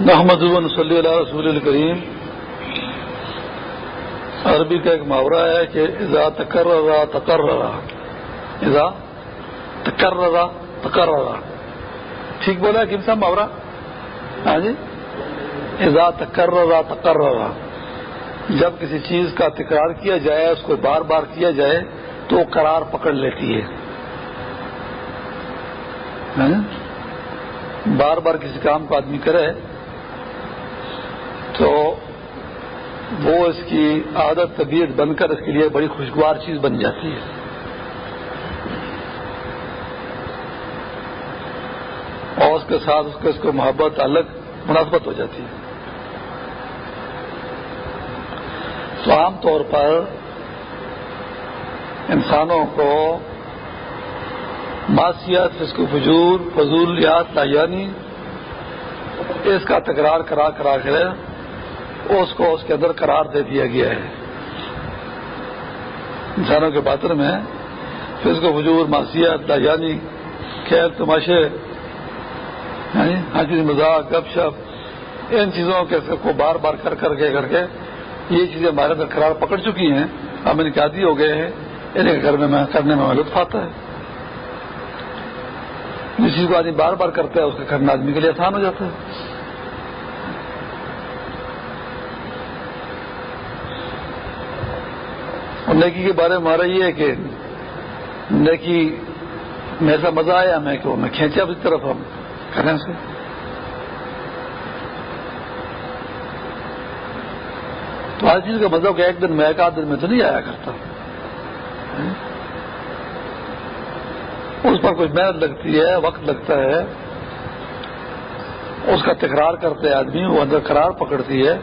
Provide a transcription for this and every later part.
محمد صلی اللہ رسول الکریم عربی کا ایک محاورہ ہے کہ اذا تکررا تقررا اذا تکررا تقررا ٹھیک بولا کن سا محاورہ؟ ہاں جی؟ اذا تکررا تقررا جب کسی چیز کا تکرار کیا جائے، اس کو بار بار کیا جائے، تو وہ قرار پکڑ لیتی ہے. ہاں جی؟ بار بار کسی کام کو آدمی کرے تو وہ اس کی عادت طبیعت بن کر اس کے لیے بڑی خوشگوار چیز بن جاتی ہے۔ اور اس کے ساتھ اس کو اس کو محبت الگ مناسبت ہو جاتی ہے۔ تو عام طور پر انسانوں کو معاشیت اس کو فجور، فضولیات لایانی اس کا تکرار کرا کرا کر اس کو اس کے اندر قرار دے دیا گیا ہے۔ انسانوں کے باطن میں پھر اس کو فجور معاشیت لایانی خیر، تماشے یعنی ہنسی مذاق، گپ شپ، ان چیزوں کے کو بار بار کر کر کے کر کے یہ چیزیں ہمارے اندر قرار پکڑ چکی ہیں۔ ہم ان کے عادی ہو گئے ہیں۔ انہیں گھر میں کرنے میں لطف آتا ہے۔ جس چیز کو آدمی بار بار کرتا ہے، اس کا کرنا آدمی کے لیے آسان ہو جاتا ہے۔ اور نیکی کے بارے میں ہمارا یہ ہے کہ نیکی میں ایسا مزہ آیا میں کہ میں کھینچا اس طرف ہم کرنے سے تو ہر چیز کا مزہ کہ ایک دن میں، ایک آدھ دن میں تو نہیں آیا کرتا۔ اس پر کچھ محنت لگتی ہے، وقت لگتا ہے۔ اس کا تکرار کرتے آدمی، وہ اندر قرار پکڑتی ہے۔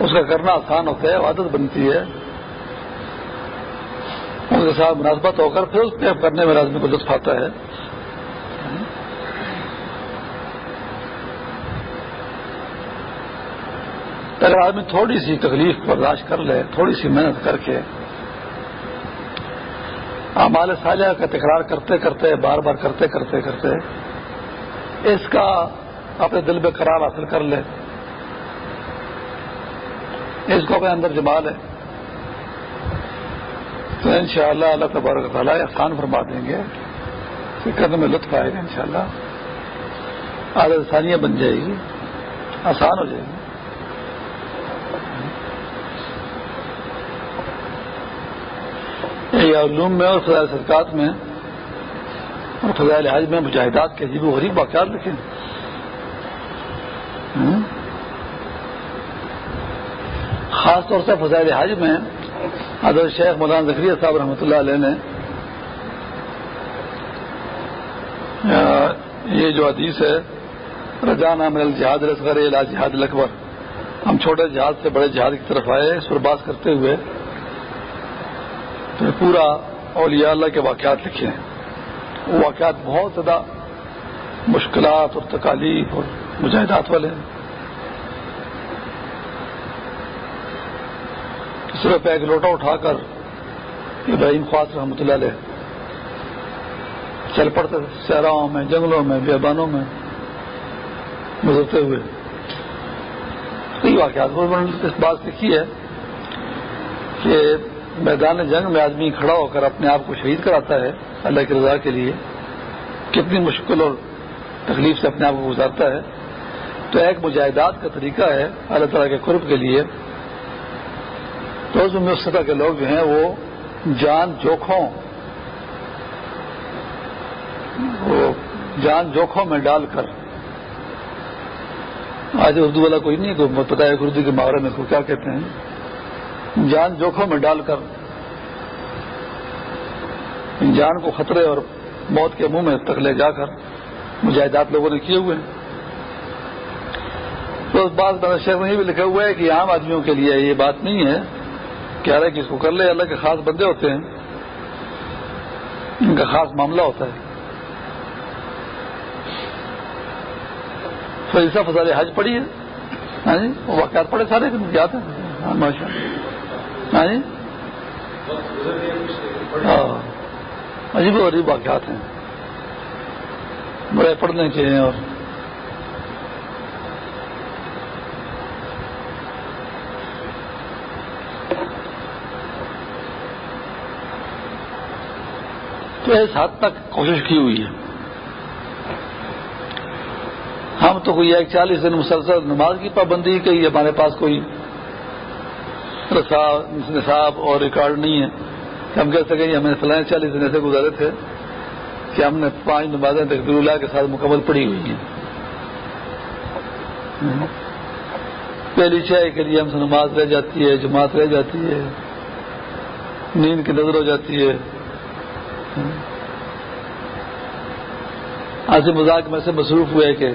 اس کا کرنا آسان ہوتا ہے، عادت بنتی ہے۔ اس کے ساتھ مناسبت ہو کر پھر اس کے کرنے میں آدمی کو لطف آتا ہے۔ اگر آدمی تھوڑی سی تکلیف برداشت کر لے، تھوڑی سی محنت کر کے۔ ہمارے سالہ کا تکرار کرتے کرتے، بار بار کرتے کرتے کرتے اس کا اپنے دل میں قرار حاصل کر لے۔ اس کو اپنے اندر جمال ہے۔ تو ان شاء اللہ اللہ تبارک تعالیٰ آسان فرما دیں گے کرنے میں لطف آئے گا ان شاء اللہ عادت ثانیہ بن جائے گی۔ آسان ہو جائے گی۔ علوم میں اور فضائل سرکات میں اور فضائل حج میں مجاہدات کے عجیب و غریب واقعات لکھے خاص طور سے فضائل حج میں حضرت شیخ مولانا ذکریہ صاحب رحمۃ اللہ علیہ نے یہ جو حدیث ہے رجان عامر الجہاد رسغر جہاد الاکبر۔ ہم چھوٹے جہاز سے بڑے جہاز کی طرف آئے، سرباز کرتے ہوئے۔ تو پورا اولیاء اللہ کے واقعات لکھے ہیں۔ وہ واقعات بہت زیادہ مشکلات اور تکالیف اور مجاہدات والے ہیں۔ صرف ایک لوٹا اٹھا کر ابراہیم خواص رحمۃ اللہ علیہ چل پڑتے صحراؤں میں، جنگلوں میں، بیابانوں میں گزرتے ہوئے۔ کئی واقعات اس بات لکھی ہے کہ میدان جنگ میں آدمی کھڑا ہو کر اپنے آپ کو شہید کراتا ہے اللہ کی رضا کے لیے، کتنی مشکل اور تکلیف سے اپنے آپ کو گزارتا ہے۔ تو ایک مجاہدات کا طریقہ ہے اللہ تعالیٰ کے قرب کے لیے۔ تو اس میں سطح کے لوگ جو ہیں وہ جان جوکھوں، وہ جان جوکھوں میں ڈال کر۔ آج اردو والا کوئی نہیں کوئی پتا ہے اردو کے محاورے میں کو کیا کہتے ہیں۔ جان جوکھوں میں ڈال کر۔ جان کو خطرے اور موت کے منہ میں تک لے جا کر مجاہدات لوگوں نے کیے ہوئے ہیں۔ تو اس بات شہر میں یہ بھی لکھا ہوا ہے کہ عام آدمیوں کے لیے یہ بات نہیں ہے۔ کہ ارے کس کو کر لے، اللہ کے خاص بندے ہوتے ہیں۔ ان کا خاص معاملہ ہوتا ہے۔ فیصہ فضال حج پڑی ہے؟ ہاں جی واقعات پڑے سارے یاد ہیں ہاں، ماشاء ہاں جی۔ ہاں۔ عجیب و غریب واقعات ہیں۔ بڑے پڑھنے چاہیے اور اس حد تک کوشش کی ہوئی ہے۔ ہم تو کوئی ایک چالیس دن مسلسل نماز کی پابندی کی ہمارے پاس کوئی نصاب اور ریکارڈ نہیں ہے۔ کہ ہم کہہ سکیں کہ ہمیں فلائیں چالیس دن ایسے گزارے تھے کہ ہم نے پانچ نمازیں تقبیر اللہ کے ساتھ مکمل پڑی ہوئی ہیں۔ پہلی چائے کے لیے ہم سے نماز رہ جاتی ہے، جماعت رہ جاتی ہے، نیند کی نظر ہو جاتی ہے۔ آج مذاق میں سے مصروف ہوئے کہ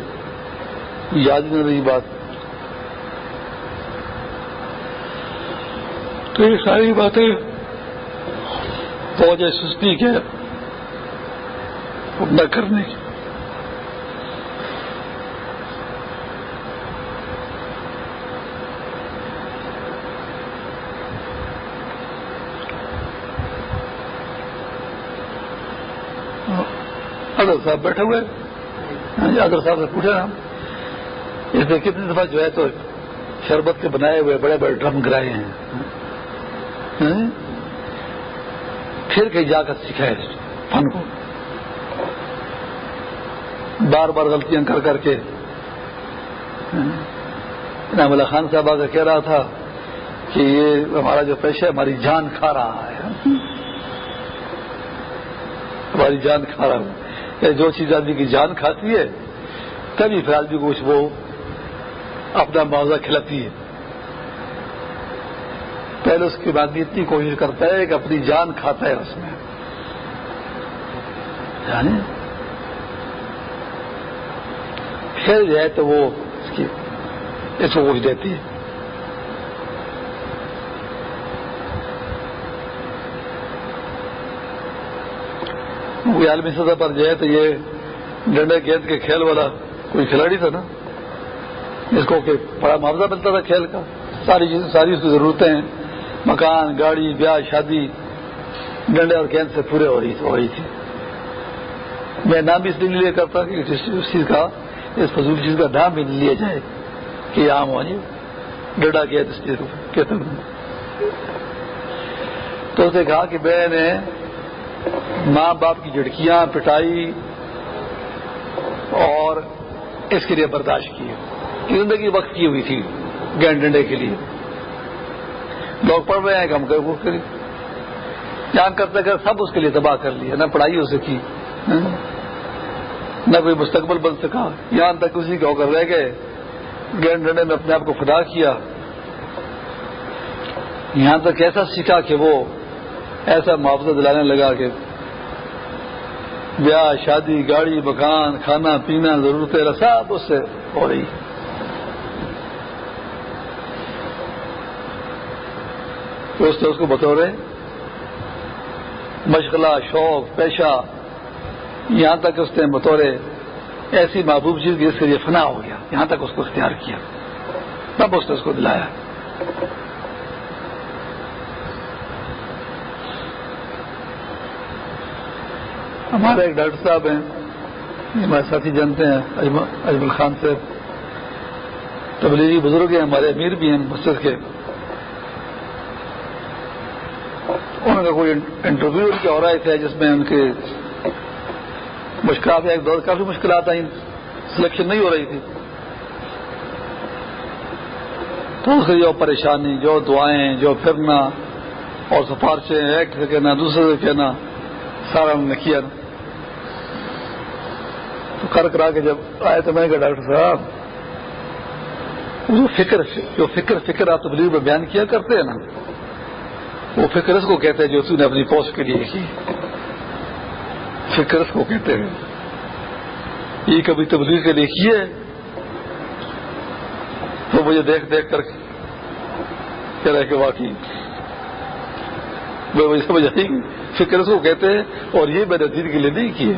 یاد نہیں رہی بات۔ تو یہ ساری باتیں فوج سستی کے نہ کرنے کی صاحب بیٹھے ہوئے ہاں جی، اگر صاحب سے پوچھا نا اس نے کتنی دفعہ جو ہے تو شربت کے بنائے ہوئے بڑے بڑے ڈرم گرائے ہیں۔ ہاں جی۔ پھر کہیں جا کر سکھائے۔ فن کو۔ بار بار غلطیاں کر کر کے۔ ہاں جی۔ نام اللہ خان صاحب آگے کہہ رہا تھا کہ یہ ہمارا جو پیشہ ہے، ہماری جان کھا رہا ہے۔ ہاں ہماری جان کھا رہا جو چیز آدمی کی جان کھاتی ہے تبھی پھر آدمی کو وہ اپنا معاوضہ کھلاتی ہے۔ پہلے اس کے بعد اتنی کوشش کرتا ہے کہ اپنی جان کھاتا ہے اس میں۔ یعنی پھر جو ہے تو وہ اس کی اس کو کچھ دیتی ہے۔ وہ عالمی سطح پر جو ہے تو یہ ڈنڈے گیند کے کھیل والا کوئی کھلاڑی تھا نا؟ جس کو کہ بڑا معاوضہ ملتا تھا کھیل کا۔ ساری چیزیں ساری اس کی ضرورتیں مکان، گاڑی، بیاہ، شادی، ڈنڈے اور گیند سے پورے ہو رہی تھی۔ میں نام بھی اس لیے لیا کرتا کہ اس چیز کا اس فضول چیز کا نام بھی لیا جائے کہ عام ہو جائے۔ ڈڈا کیا کہتے تو اسے کہا کہ میں نے ماں باپ کی جھڑکیاں پٹائی اور اس کے لیے برداشت کی۔ زندگی وقت کی ہوئی تھی گینڈ ڈنڈے کے لیے۔ لوگ پڑھ رہے ہیں کہ ہم کر جان کرتے کر سب اس کے لیے تباہ کر لیا، نہ پڑھائی ہو سکی ہاں؟ نہ کوئی مستقبل بن سکا۔ یہاں تک اسی کے ہو کر رہ گئے۔ گینڈ ڈنڈے میں اپنے آپ کو خدا کیا۔ یہاں تک ایسا سیکھا کہ وہ ایسا معاوضہ دلانے لگا کہ بیاہ، شادی، گاڑی، مکان، کھانا، پینا، ضرورتیں سب اس سے ہو رہی۔ تو اس اس کو بطور مشغلہ، شوق، پیشہ، یہاں تک اس نے بطور ایسی محبوب چیز کی اس کے لیے فنا ہو گیا۔ یہاں تک اس کو اختیار کیا۔ تب اس نے اس کو دلایا۔ ہمارے ایک ڈاکٹر صاحب ہیں، ہمارے ساتھی جانتے ہیں اجمل خان سے۔ تبلیغی بزرگ ہیں، ہمارے امیر بھی ہیں مسجد کے۔ انہوں نے کوئی انٹرویو کیا ہو رہے تھے جس میں ان کے مشکلات ایک دور کافی مشکلات آئیں، سلیکشن نہیں ہو رہی تھی۔ تو اس جو پریشانی، جو دعائیں، جو پھرنا اور سفارشیں، ایک سے کہنا، دوسرے سے کہنا، سارا انہوں نے کیا۔ کر کرا کے جب آئے تو میں کہا ڈاکٹر صاحب جو فکر جو فکر فکر آپ تبلیغ میں بیان کیا کرتے ہیں نا، وہ فکر اس کو کہتے ہیں جو تم نے اپنی پوسٹ کے لیے کی فکر اس کو کہتے ہیں۔ یہ کبھی تبلیغ کے لیے کیے۔ تو مجھے دیکھ دیکھ کر کہہ رہے کہ واقعی۔ میں وہی سمجھ آئی۔ فکر اس کو کہتے ہیں اور یہ میں نے دین کے لیے نہیں کیے،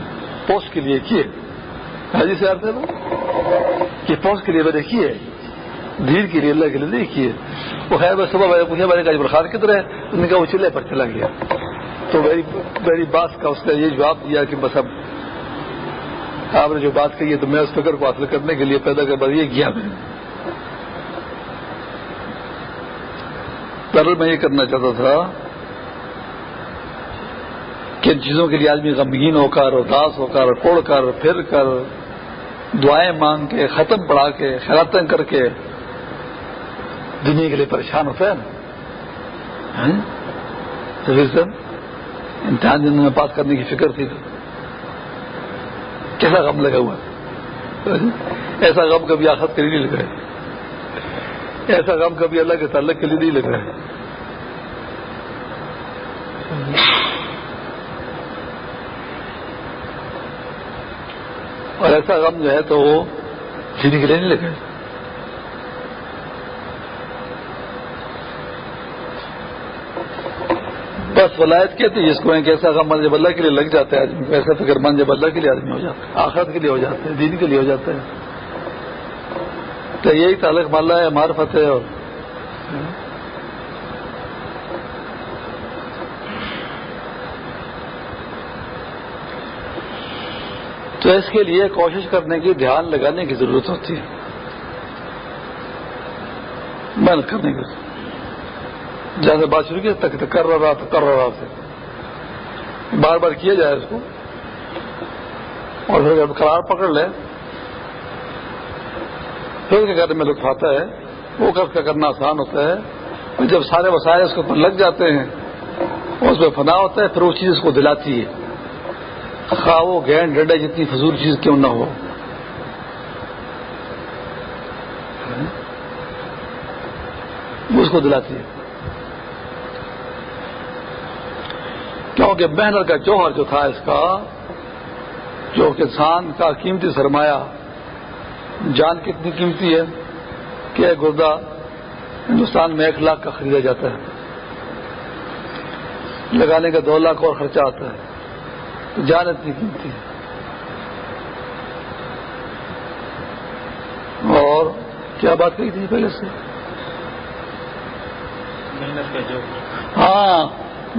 پوسٹ کے لیے کیے۔ حاجی سے آتے کہ پوسٹ کے لیے میں نے کیے دین کے لیے اللہ کے لیے نہیں کیے وہ ہے میں صبح میں پوچھا، میں نے کہا جی خان کدھر ہے؟ انہوں نے کہا وہ چلے پر چلا گیا۔ تو میری میری بات کا اس نے یہ جواب دیا کہ بس اب آپ نے جو بات کہی ہے تو میں اس فکر کو حاصل کرنے کے لیے پیدا کر یہ کیا میں در میں یہ کرنا چاہتا تھا کہ ان چیزوں کے لیے آدمی غمگین ہو کر، اداس ہو کر، کوڑ کر، پھر کر دعائیں مانگ کے، ختم پڑھا کے، خیراتیں کر کے دنیا کے لیے پریشان ہوتا ہے نا امتحان دنوں میں پاس کرنے کی فکر تھی کیسا غم لگا ہوا؟ ایسا غم کبھی آخت کے لیے نہیں لگ رہا ہے۔ ایسا غم کبھی اللہ کے تعلق کے لیے نہیں لگ رہا ہے۔ اور ایسا غم جو ہے تو وہ سینے کے لیے نہیں لگا بس ولایت کہتے ہیں جس کو ایسا غم جب اللہ کے لیے لگ جاتا ہے آدمی ایسا فکر مند جب اللہ کے لیے آدمی ہو جاتا ہے، آخرت کے لیے ہو جاتا ہے، دین کے لیے ہو جاتا ہے۔ تو یہی تعلق مالا ہے، معرفت ہے اور تو اس کے لیے کوشش کرنے کی، دھیان لگانے کی ضرورت ہوتی ہے۔ محنت کرنے کی۔ جیسے بات شروع کی تک کر رہا تو کر رہا سے بار بار کیا جائے اس کو۔ اور پھر جب قرار پکڑ لے، پھر کے کرنے میں لطف آتا ہے۔ وہ کر کا کرنا آسان ہوتا ہے۔ جب سارے وسائل اس کے اوپر لگ جاتے ہیں، اس میں فنا ہوتا ہے، پھر وہ چیز اس کو دلاتی ہے۔ خواہ وہ گینڈ ڈنڈے جتنی فضول چیز کیوں نہ ہو۔ اس کو دلاتی ہے۔ کیونکہ محنت کا جوہر جو تھا اس کا، جو کسان کا قیمتی سرمایہ، جان کتنی قیمتی ہے کہ گردہ ہندوستان میں ایک لاکھ کا خریدا جاتا ہے۔ لگانے کا دو لاکھ اور خرچہ آتا ہے۔ جان اتنی قیمتی ہے اور کیا بات کہی تھی پہلے سے؟ ہاں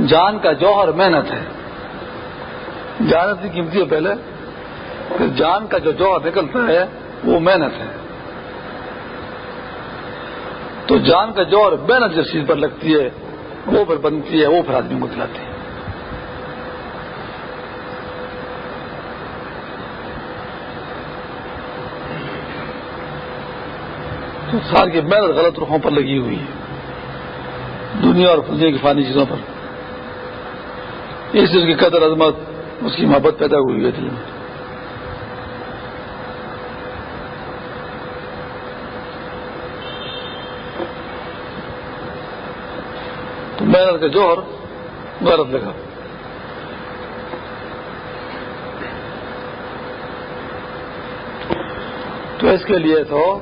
جان کا جوہر محنت ہے۔ جان اتنی قیمتی ہے پہلے پھر جان کا جو جوہر نکلتا ہے وہ محنت ہے۔ تو جان کا جوہر محنت جس چیز پر لگتی ہے وہ پھر بنتی ہے وہ پھر آدمی کو دلاتی ہے تو سال کی محنت غلط رخوں پر لگی ہوئی ہے۔ دنیا اور فضے کی فانی چیزوں پر۔ اس چیز کی قدر عظمت، اس کی محبت پیدا ہوئی ہے۔ دل میں تو محنت کا جوہر غلط لگا۔ تو اس کے لیے تو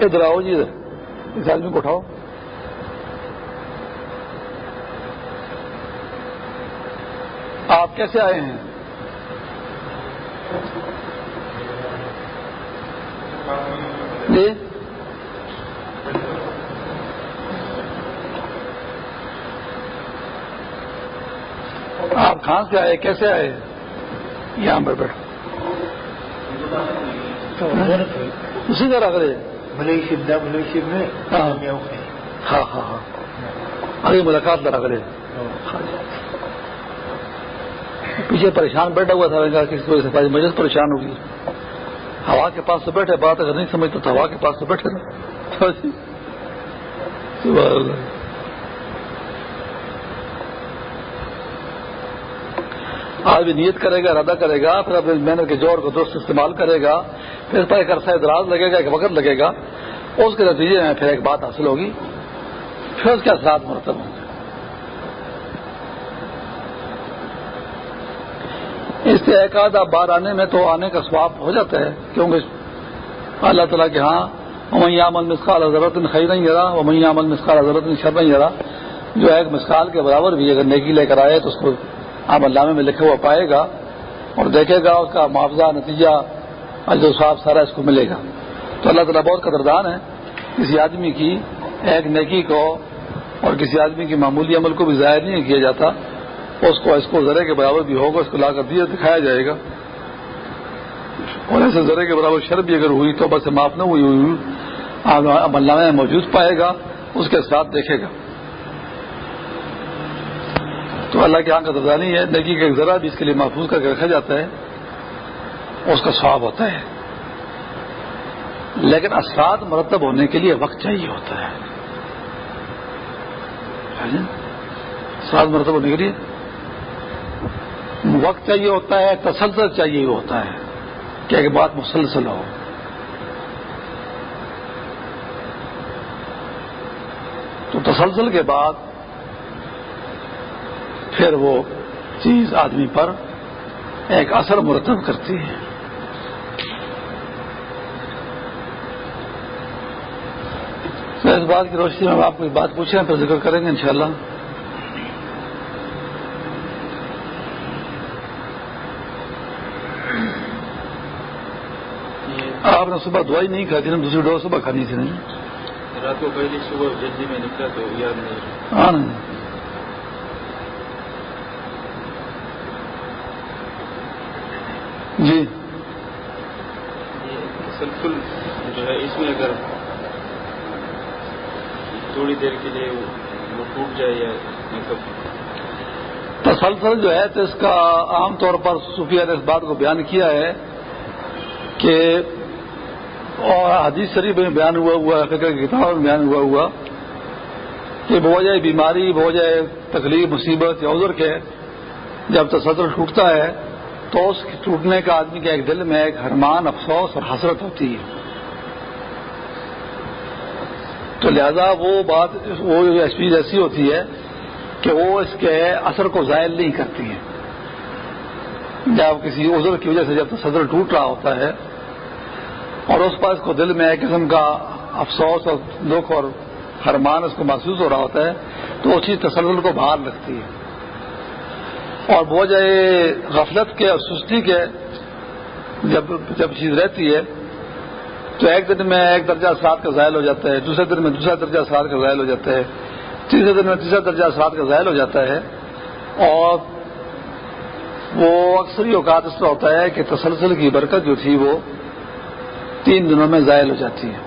ادھر آؤ جی اس آدمی کو اٹھاؤ۔ آپ کیسے آئے ہیں؟ جی۔ آپ کہاں سے آئے؟ کیسے آئے؟ یہاں پر بیٹھو۔ اسی طرح کرے۔ ہاں۔ ہاں ہاں ارے ملاقات لڑا کرے پیچھے پریشان بیٹھا ہوا تھا وجہ سے مجھے پریشان ہوگی۔ ہوا کے پاس سے بیٹھے بات اگر نہیں سمجھتا تو ہوا کے پاس سے بیٹھے آج بھی نیت کرے گا، ارادہ کرے گا، پھر اپنے محنت کے جوڑ کو درست استعمال کرے گا، پھر اس پر ایک عرصہ دراز لگے گا، ایک وقت لگے گا، اس کے نتیجے میں پھر ایک بات حاصل ہوگی۔ پھر اس کے اثرات مرتب ہوں گے۔ اس سے ایک آدھا بار آنے میں تو آنے کا سواب ہو جاتا ہے، کیونکہ اللہ تعالیٰ کے ہاں وہیں عمل مسقال حضرت خرید نہیں جرا وہیں عمل مسقال حضرت شر نہیں جرا جو ایک مسقال کے برابر بھی اگر نیکی لے کر آئے تو اس کو عام علامے میں لکھا ہوا پائے گا اور دیکھے گا اس کا معاوضہ نتیجہ جو صاحب سارا اس کو ملے گا۔ تو اللہ تعالیٰ بہت قدردان ہے۔ کسی آدمی کی ایک نیکی کو اور کسی آدمی کی معمولی عمل کو بھی ظاہر نہیں کیا جاتا۔ اس کو اس کو ذرے کے برابر بھی ہوگا، اس کو لا کر دیا دکھایا جائے گا۔ اور ایسے ذرے کے برابر شر بھی اگر ہوئی تو بس معاف نہ ہوئی ہوئی۔ اللہ میں موجود پائے گا، اس کے ساتھ دیکھے گا تو اللہ کے یہاں کا درجہ نہیں ہے نیکی کا ایک ذرا بھی اس کے لیے محفوظ کر کے رکھا جاتا ہے، اس کا سواب ہوتا ہے۔ لیکن اثرات مرتب ہونے کے لیے وقت چاہیے ہوتا ہے۔ اثرات مرتب ہونے کے لیے وقت چاہیے ہوتا ہے، تسلسل چاہیے ہوتا ہے کہ ایک بات مسلسل ہو۔ تو تسلسل کے بعد پھر وہ چیز آدمی پر ایک اثر مرتب کرتی ہے۔ تو اس بات کی روشنی میں آپ کو بات پوچھیں پھر ذکر کریں گے انشاءاللہ۔ آپ نے صبح دوائی نہیں کھائی تھی نا دوسری ڈوز صبح کھانی تھی نہیں رات کو پہلی صبح جلدی میں نکلا تو یاد نہیں۔ ہاں۔ جی۔ تسلسل جو ہے اس میں اگر تھوڑی دیر کے لیے وہ ٹوٹ جائے یا مطلب تسلسل جو ہے تو اس کا عام طور پر صوفیہ نے اس بات کو بیان کیا ہے کہ اور حدیث شریف میں بیان ہوا ہوا فکر کی کتاب میں بیان ہوا ہوا کہ بوجہ بیماری بوجہ تکلیف مصیبت یا عذر کے جب تسلسل ٹوٹتا ہے تو اس ٹوٹنے کا آدمی کے ایک دل میں ایک حرمان افسوس اور حسرت ہوتی ہے۔ تو لہذا وہ بات وہ چیز ایسی ہوتی ہے کہ وہ اس کے اثر کو ظاہر نہیں کرتی ہیں۔ جب کسی عذر کی وجہ سے جب صدر ٹوٹ رہا ہوتا ہے اور اس پر اس کو دل میں ایک قسم کا افسوس اور دکھ اور حرمان اس کو محسوس ہو رہا ہوتا ہے تو وہ چیز تسلسل کو باہر رکھتی ہے۔ اور وہ جائے غفلت کے اور سستی کے جب جب چیز رہتی ہے، تو ایک دن میں ایک درجہ اثرات کا ظاہر ہو جاتا ہے، دوسرے دن میں دوسرا درجہ اثرات کا ظاہر ہو جاتا ہے، تیسرے دن میں تیسرا درجہ اثرات کا ظاہر ہو جاتا ہے۔ اور وہ اکثر ہی اوقات اس طرح ہوتا ہے کہ تسلسل کی برکت جو تھی وہ تین دنوں میں ظاہر ہو جاتی ہے۔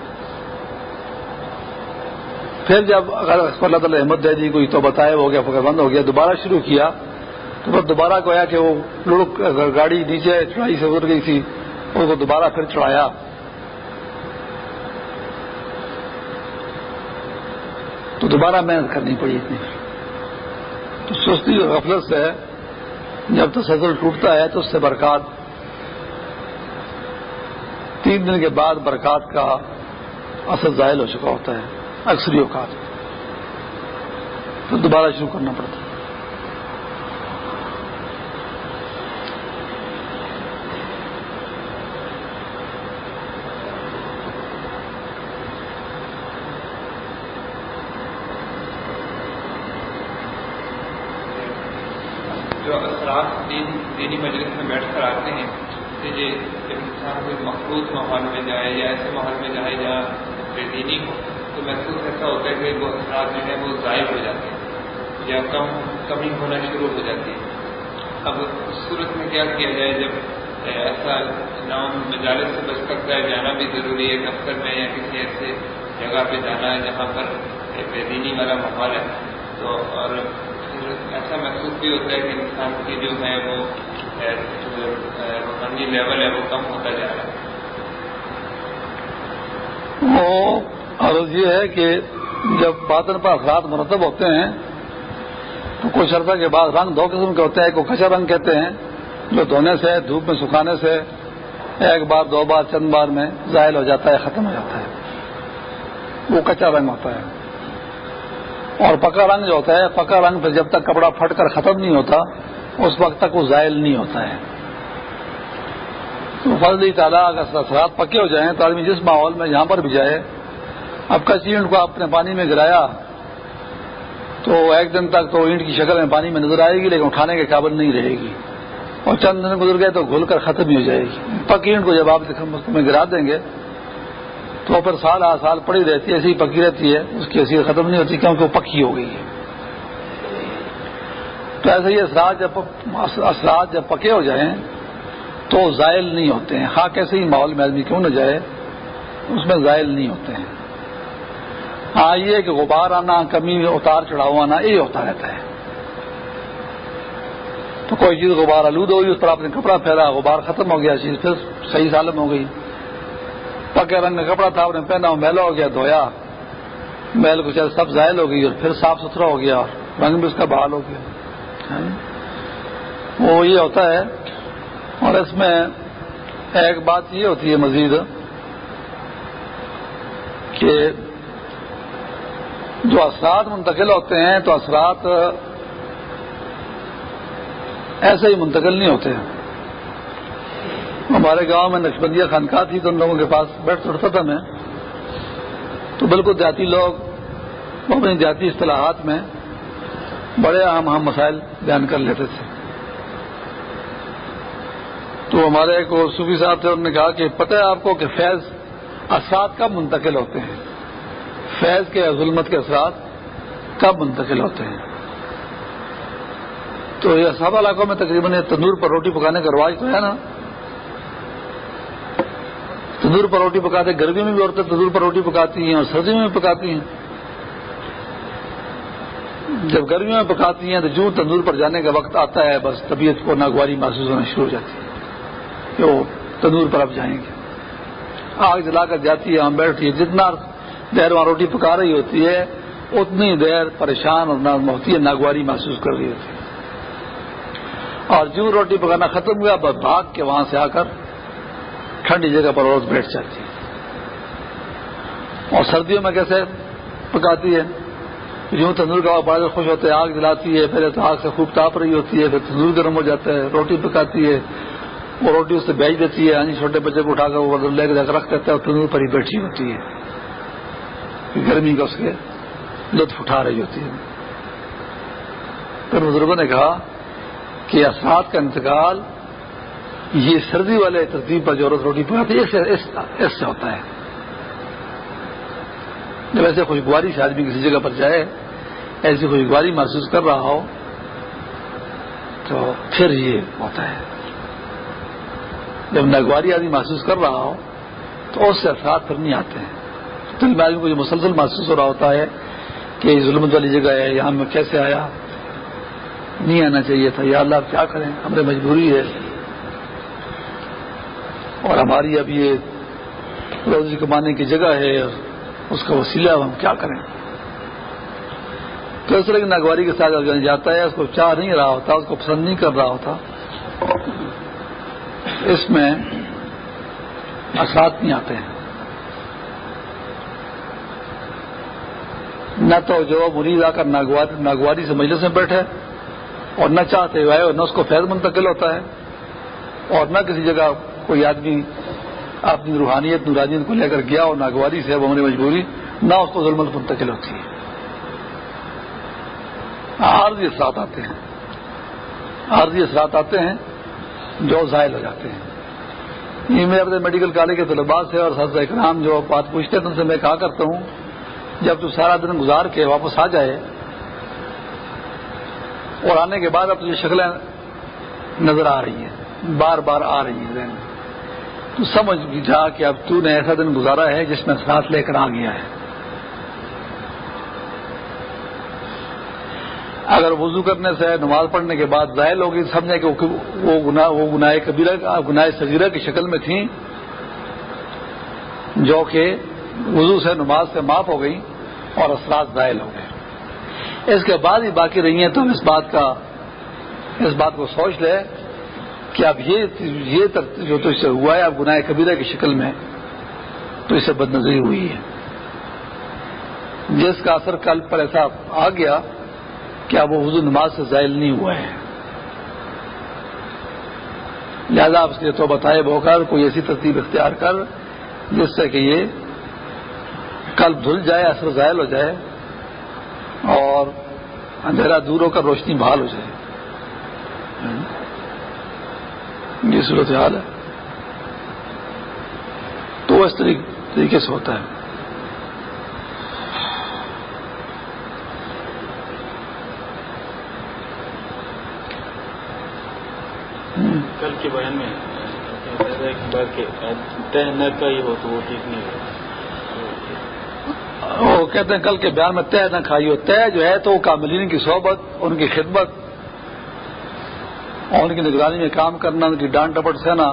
پھر جب اگر اللہ تعالیٰ احمد دے دی جی کوئی تو بتائے ہو گیا فکر بند ہو گیا، دوبارہ شروع کیا تو پھر دوبارہ گویا کہ وہ لڑک گاڑی نیچے چڑھائی سے اتر گئی تھی اس کو دوبارہ پھر چڑھایا۔ تو دوبارہ محنت کرنی پڑی اتنی۔ تو سستی اور غفلت سے جب تسلسل ٹوٹتا ہے تو اس سے برکات۔ تین دن کے بعد برکات کا اثر ظاہر ہو چکا ہوتا ہے اکثری اوقات تو دوبارہ شروع کرنا پڑتا ہے جو اثرات دینی مجلس میں بیٹھ کر آتے ہیں کہ جب انسان کوئی مخصوص ماحول میں جائے یا ایسے ماحول میں جائے جہاں بے دینی ہو، تو محسوس ایسا ہوتا ہے کہ وہ اثرات جو ہے وہ ضائع ہو جاتے ہیں یا کم، کمی ہونا شروع ہو جاتی ہے اب اس صورت میں کیا کیا جائے جب ایسا نام مجالس سے بچ سکتا ہے جانا بھی ضروری ہے، دفتر میں یا کسی ایسے جگہ پہ جانا ہے جہاں پر بے دینی والا ماحول ہے، تو اور ایسا محسوس بھی ہوتا ہے کہ انسان کی جو ہے وہ روحانی لیول ہے، وہ کم ہوتا جا رہا ہے۔ وہ عرض یہ ہے کہ جب باطن پر اثرات مرتب ہوتے ہیں، تو کچھ عرصہ کے بعد رنگ دو قسم کے ہوتے ہیں کو کچا رنگ کہتے ہیں، جو دھونے سے، دھوپ میں سکھانے سے، ایک بار، دو بار، چند بار میں ظاہر ہو جاتا ہے، ختم ہو جاتا ہے۔ وہ کچا رنگ ہوتا ہے۔ اور پکا رنگ جو ہوتا ہے، پکا رنگ پھر جب تک کپڑا پھٹ کر ختم نہیں ہوتا اس وقت تک وہ زائل نہیں ہوتا ہے۔ تو فضلی تعالیٰ اگر اثرات پکے ہو جائیں تو آدمی جس ماحول میں جہاں پر بھی جائے، اب کسی اینٹ کو آپ نے پانی میں گرایا، تو ایک دن تک تو اینٹ کی شکل میں پانی میں نظر آئے گی، لیکن اٹھانے کے قابل نہیں رہے گی۔ اور چند دن گزر گئے تو گھل کر ختم ہی ہو جائے گی۔ پکی اینٹ کو جب آپ میں گرا دیں گے، تو پھر سال آ سال پڑی رہتی ہے، ایسی پکی رہتی ہے، اس کی حیثیت ختم نہیں ہوتی کیونکہ وہ پکی ہو گئی ہے۔ تو ایسے ہی اثرات جب اثرات جب پکے ہو جائیں تو زائل نہیں ہوتے ہیں۔ ہاں کیسے ہی ماحول میں آدمی کیوں نہ جائے، اس میں زائل نہیں ہوتے ہیں۔ ہاں یہ کہ غبار آنا، کمی، اتار چڑھاؤ آنا یہ ہوتا رہتا ہے۔ تو کوئی چیز غبار آلود ہوئی، اس پر آپ نے کپڑا پھیلا، غبار ختم ہو گیا، چیز پھر صحیح سالم ہو گئی۔ پکے رنگ کا کپڑا تھا، آپ نے پہنا میلا ہو گیا، دھویا۔ میل کو سب زائل ہو گئی اور پھر صاف ستھرا ہو گیا رنگ بھی اس کا بحال ہو گیا۔ وہ یہ ہوتا ہے، اور اس میں ایک بات یہ ہوتی ہے مزید کہ جو اثرات منتقل ہوتے ہیں، تو اثرات ایسے ہی منتقل نہیں ہوتے ہیں۔ ہمارے گاؤں میں نقشبندیہ خانقاہ تھی، تو ان لوگوں کے پاس بیٹھ چڑھتا تھا میں۔ تو بالکل دیہاتی لوگ اپنی دیہاتی اصطلاحات میں بڑے اہم اہم مسائل بیان کر لیتے تھے۔ تو ہمارے ایک صوفی صاحب تھے، انہوں نے کہا کہ پتہ ہے آپ کو کہ فیض اثرات کب منتقل ہوتے ہیں؟ فیض کے ظلمت کے اثرات کب منتقل ہوتے ہیں؟ تو یہ سب علاقوں میں تقریباً تندور پر روٹی پکانے کا رواج تو ہے نا۔ تندور پر روٹی پکاتے گرمی میں بھی عورتیں تندور پر روٹی پکاتی ہیں اور سردی میں بھی پکاتی ہیں۔ جب گرمیوں میں پکاتی ہیں تو جو تندور پر جانے کا وقت آتا ہے، بس طبیعت کو ناگواری محسوس ہونا شروع ہو جاتی ہے۔ کہ وہ تندور پر اب جائیں گے۔ آگ جلا کر جاتی ہے، ہم بیٹھتی ہے جتنا دیر وہاں روٹی پکا رہی ہوتی ہے، اتنی دیر پریشان اور ہوتی ہے ناگواری محسوس کر رہی ہوتی ہے۔ اور جو روٹی پکانا ختم ہوا، بس بھاگ کے وہاں سے آ کر ٹھنڈی جگہ پر روز بیٹھ جاتی ہے۔ اور سردیوں میں کیسے پکاتی ہے؟ یوں تندور کا بڑا خوش ہوتے ہے آگ جلاتی ہے، پہلے تو آگ سے خوب تاپ رہی ہوتی ہے، پھر تندور گرم ہو جاتا ہے، روٹی پکاتی ہے، وہ روٹی اس سے بیچ دیتی ہے یعنی چھوٹے بچے کو اٹھا کر وہ لے کے رکھ دیتا ہے اور تندور پر ہی بیٹھی ہوتی ہے۔ گرمی کا اس کے لطف اٹھا رہی ہوتی ہے۔ پھر بزرگوں نے کہا کہ اثرات کا انتقال، یہ سردی والے ترتیب پر جو عورت روٹی پکاتی ہے اس سے ہوتا ہے۔ جب ایسے خوشگواری سے آدمی کسی جگہ پر جائے، ایسی خوشگواری محسوس کر رہا ہو، تو پھر یہ ہوتا ہے۔ جب ناگواری آدمی محسوس کر رہا ہو، تو اس سے اثرات پھر نہیں آتے ہیں۔ تو آدمی کو یہ مسلسل محسوس ہو رہا ہوتا ہے کہ یہ ظلمت والی جگہ ہے، یہاں میں کیسے آیا؟ نہیں آنا چاہیے تھا۔ یا اللہ آپ کیا کریں؟ ہمیں مجبوری ہے۔ اور ہماری اب یہ روزی کمانے کی جگہ ہے اس کا وسیلہ ہم کیا کریں؟ تو اس طرح کی ناگواری کے ساتھ جاتا ہے، اس کو چاہ نہیں رہا ہوتا، اس کو پسند نہیں کر رہا ہوتا۔ اس میں اثرات نہیں آتے ہیں۔ نہ تو جو مریض آ کر ناگواری سے مجلس میں بیٹھے، اور نہ چاہتے ہوئے، اور نہ اس کو فیض منتقل ہوتا ہے، اور نہ کسی جگہ کوئی آدمی اپنی روحانیت، نورانیت کو لے کر گیا اور ناگواری سے وہ مجبوری نہ اس کو ظلم منتقل ہوتی ہے۔ عارضی اثرات آتے ہیں۔ عارضی اثرات آتے ہیں جو ظاہر ہو جاتے ہیں۔ یہ میں اپنے میڈیکل کالج کے طلباء سے اور سر اکرام جو بات پوچھتے ہیں، ان سے میں کہا کرتا ہوں، جب تو سارا دن گزار کے واپس آ جائے اور آنے کے بعد اب تجھے شکلیں نظر آ رہی ہیں، بار بار آ رہی ہیں ذہن میں۔ تو سمجھ جا کہ اب تو نے ایسا دن گزارا ہے جس میں ساتھ لے کر آ گیا ہے۔ اگر وضو کرنے سے نماز پڑھنے کے بعد ظاہر ہوگی سمجھے کہ وہ گناہ وہ گناہ کبیرہ گناہ صغیرہ کی شکل میں تھیں، جو کہ وضو سے نماز سے معاف ہو گئی اور اثرات ظاہر ہو گئے۔ اس کے بعد ہی باقی رہی ہیں تو اس بات کا اس بات کو سوچ لے کہ اب یہ یہ جو تو اس سے ہوا ہے اب گناہ کبیرہ کی شکل میں تو اس سے بد نظری ہوئی ہے۔ جس کا اثر کل پر ایسا آ گیا کیا وہ وضو نماز سے زائل نہیں ہوا ہے۔ لہذا آپ اس لیے تو بتائے ہو کر کوئی ایسی ترتیب اختیار کر، جس سے کہ یہ کل دھل جائے، اثر زائل ہو جائے اور اندھیرا دور ہو کر روشنی بحال ہو جائے۔ یہ صورت حال ہے۔ تو اس طریقے سے ہوتا ہے۔ کل کے بیان میں نہ کہی ہو تو وہ ٹھیک نہیں ہے وہ کہتے ہیں کل کے بیان میں طے نہ کھائی ہو۔ طے جو ہے تو کاملین کی صحبت ان کی خدمت اور ان کی نگرانی میں کام کرنا، ان کی ڈانٹ ڈپٹ سہنا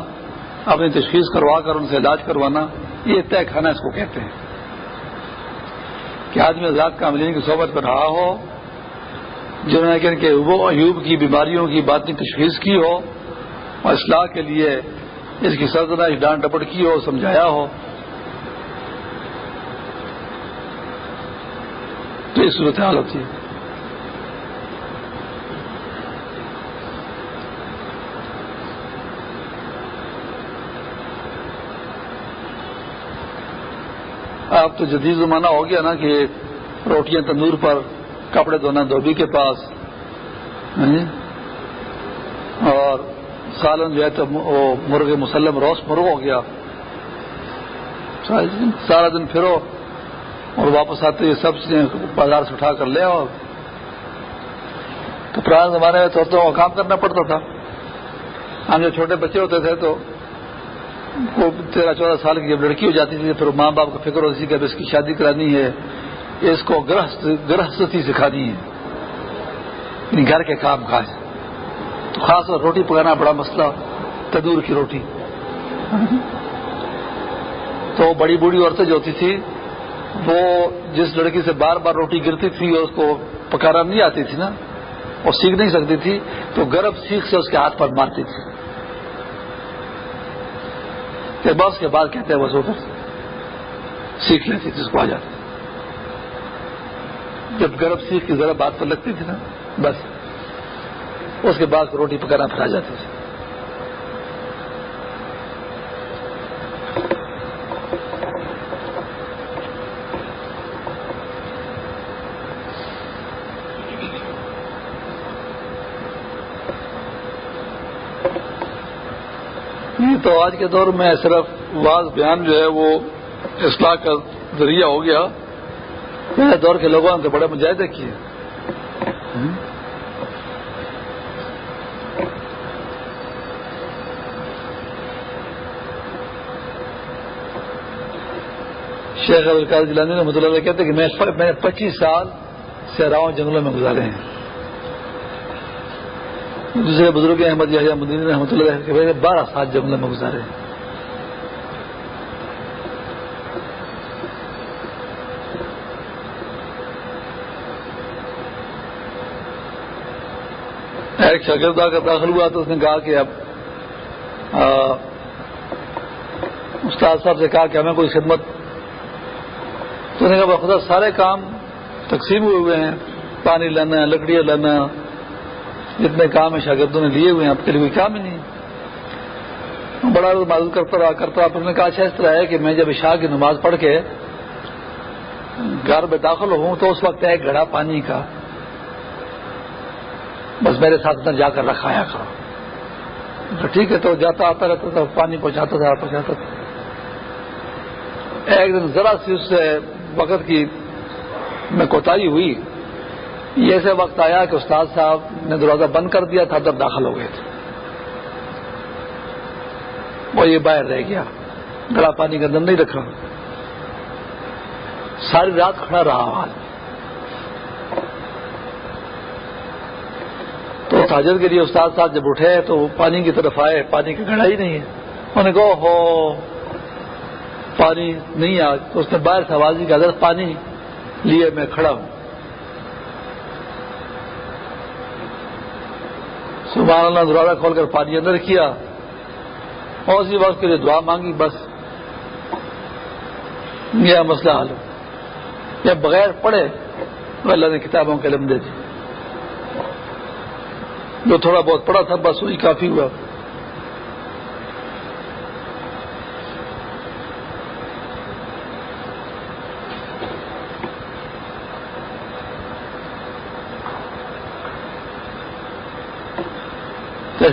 اپنی تشخیص کروا کر، ان سے علاج کروانا، یہ طے کھانا اس کو کہتے ہیں۔ کہ آدمی آزاد کاملین کی صحبت پر رہا ہو جنہوں نے کہ وہ ایوب کی، بیماریوں کی بات تشخیص کی ہو، اور اصلاح کے لیے اس کی سرزنا ڈانٹ ڈپٹ کی ہو، سمجھایا ہو۔ تو یہ صورت حال ہوتی ہے۔ اب تو جدید زمانہ ہو گیا نا کہ روٹیاں تندور پر، کپڑے دھونا دھوبی کے پاس ہاں جی؟ اور سالن جو ہے تو وہ مرغ مسلم روس مرغ ہو گیا۔ سارا دن پھرو اور واپس آتے سب چیزیں بازار سے اٹھا کر لے اور تو پرانے زمانے میں تو کام کرنا پڑتا تھا۔ ہم جو چھوٹے بچے ہوتے تھے تو وہ تیرہ چودہ سال کی جب لڑکی ہو جاتی تھی پھر ماں باپ کو فکر ہوتی تھی کہ اب اس کی شادی کرانی ہے، اس کو گرہستی سکھانی ہے۔ یعنی گھر کے کام کاج تو خاص طور روٹی پکانا بڑا مسئلہ تدور کی روٹی۔ تو بڑی بوڑھی عورتیں جو ہوتی تھی، وہ جس لڑکی سے بار بار روٹی گرتی تھی اور اس کو پکانا نہیں آتی تھی نا اور سیکھ نہیں سکتی تھی، تو گرب سیکھ سے اس کے ہاتھ پر مارتی تھی۔ بس کے بعد کہتے ہیں، وہ کر سیکھ لیتی تھی، اس کو آ جاتی جب گرب سیکھ کی ذرا بات پر لگتی تھی نا، بس۔ اس کے بعد روٹی پکانا پھر آ جاتی تھی تو آج کے دور میں صرف واض بیان جو ہے وہ اصلاح کا ذریعہ ہو گیا۔ پہلے دور کے لوگوں نے بڑے مجاہدے کیے۔ شیخ ابوالقاد جلانی نے مطلب کہتے کہ میں نے پچیس سال سہراؤں جنگلوں میں گزارے ہیں۔ دوسرے بزرگ احمد یا مدین رحمۃ اللہ کہ بارہ سال جنگلوں میں گزارے ایک شاگرد آ کر داخل ہوا تو اس نے کہا کہ اب استاد صاحب سے کہا کہ ہمیں کوئی خدمت۔ تو نے کہا خدا سارے کام تقسیم ہوئے ہوئے ہیں۔ پانی لینا، لکڑیاں لینا جتنے کام ہیں شاگردوں نے لیے ہوئے ہیں، آپ کے لیے کوئی کام ہی نہیں بڑا معلوم کرتا رہا کرتا رہا نے کہا اچھا اس طرح ہے کہ میں جب عشاء کی نماز پڑھ کے گھر میں داخل ہوں تو اس وقت ایک گھڑا پانی کا۔ بس میرے ساتھ جا کر رکھایا کرو۔ ٹھیک ہے، تو جاتا آتا رہتا تھا، پانی پہنچاتا تھا پہنچاتا تھا۔ ایک دن ذرا سی اس سے وقت کی میں کوتاہی ہوئی۔ یہ ایسے وقت آیا کہ استاد صاحب نے دروازہ بند کر دیا تھا تب داخل ہو گئے تھے۔ وہ یہ باہر رہ گیا۔ گڑا پانی کے اندر نہیں رکھا ساری رات کھڑا رہا آج تو تاجر کے لیے استاد صاحب جب اٹھے تو وہ پانی کی طرف آئے۔ پانی کی گڑا ہی نہیں ہے۔ انہوں نے کہا ہو پانی نہیں آ تو اس نے باہر سے آوازی کا حضرت پانی لیے، میں کھڑا ہوں۔ سبحان اللہ، دروازہ کھول کر پانی اندر کیا اور اسی وقت کے لیے دعا مانگی، بس۔ یہ مسئلہ حل۔ یا بغیر پڑھے تو اللہ نے کتابوں کے علم دے دی۔ جو تھوڑا بہت پڑھا تھا، بس وہی کافی ہوا۔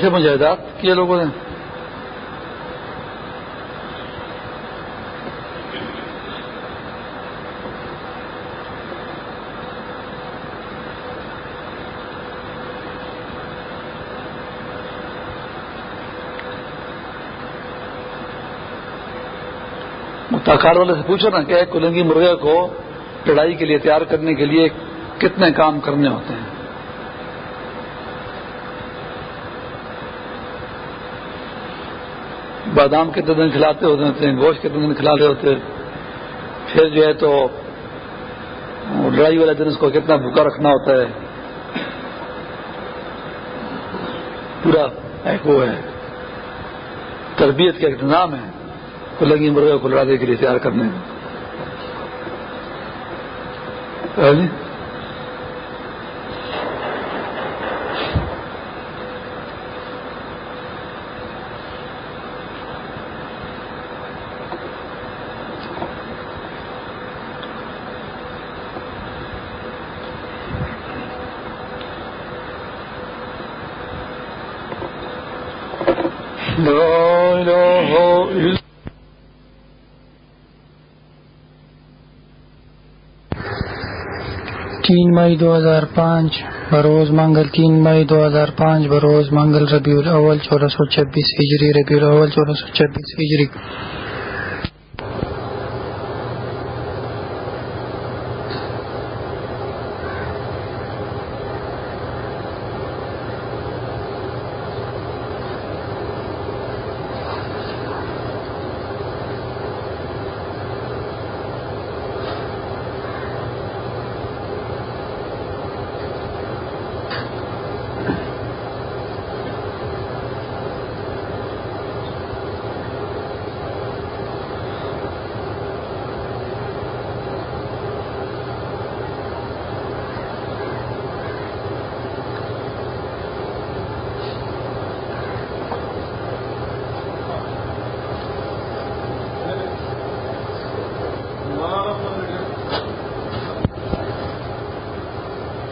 کیسے مجاہدات کیے لوگوں نے؟ تاکار والے سے پوچھو نا کہ کلنگی مرغے کو لڑائی کے لیے تیار کرنے کے لیے کتنے کام کرنے ہوتے ہیں؟ بادام کتنے دن کھلاتے ہوتے ہیں گوشت کتنے دن کھلاتے ہوتے پھر جو ہے تو لڑائی والے دن اس کو کتنا بھوکا رکھنا ہوتا ہے۔ پورا ایک وہ ہے۔ تربیت کا انتظام ہے۔ کلنگی مرغے کو لڑانے کے لیے تیار کرنے۔ میں ہاں جی؟ تین مئی دو ہزار پانچ، بروز منگل تین مئی دو ہزار پانچ، بروز منگل ربیع الاول، چودہ سو چھبیس ہجری، ربیع الاول، چودہ سو چھبیس ہجری۔